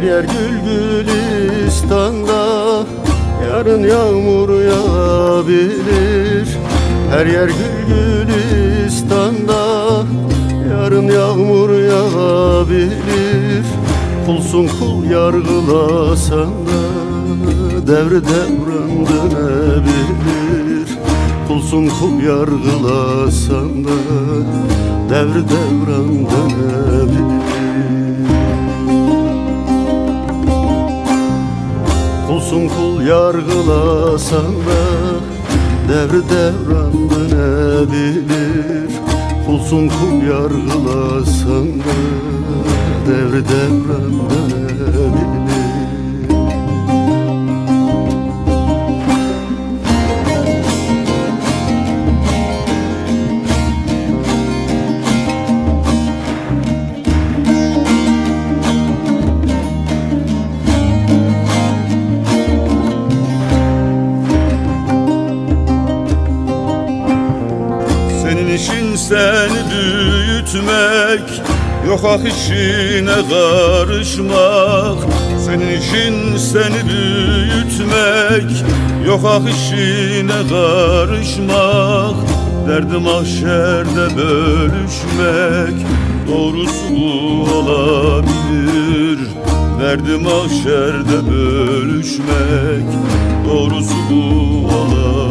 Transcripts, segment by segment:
Her yer gül gülistanda Yarın yağmur yağabilir. Her yer gül gülistanda Yarın yağmur yağabilir. Kulsun kul yargılasan da Devri devran dönebilir. Kulsun kul yargılasan da Devri devran dönebilir Kulsun kul yargılasan da Devri devran dönebilir Kulsun kul yargılasan da Devri devran dönebilir seni büyütmek Yok ah işine karışmak. Senin işin seni büyütmek Yok ah işine karışmak. Derdi mahşerde bölüşmek Doğrusu bu olabilir. Derdi mahşerde bölüşmek Doğrusu olabilir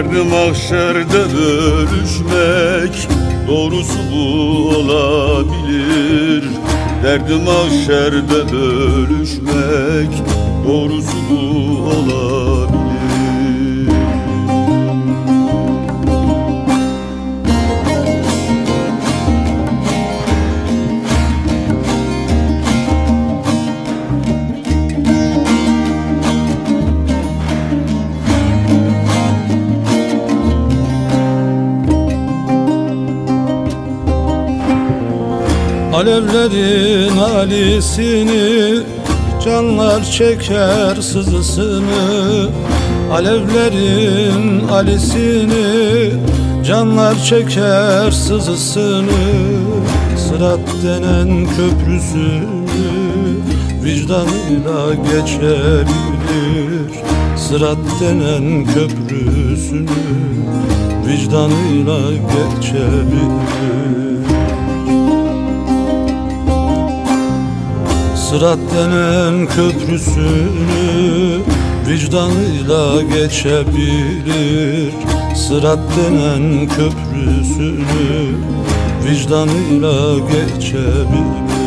Derdi mahşerde bölüşmek Doğrusu bu olabilir. Derdi mahşerde bölüşmek Doğrusu bu olabilir Alevlerin alisini Canlar çeker sızısını. Alevlerin alisini Canlar çeker sızısını. Sırat denen köprüsünü Vicdanıyla geçebilir. Sırat denen köprüsünü Vicdanıyla geçebilir Sırat denen köprüsünü vicdanıyla geçebilir. Sırat denen köprüsünü vicdanıyla geçebilir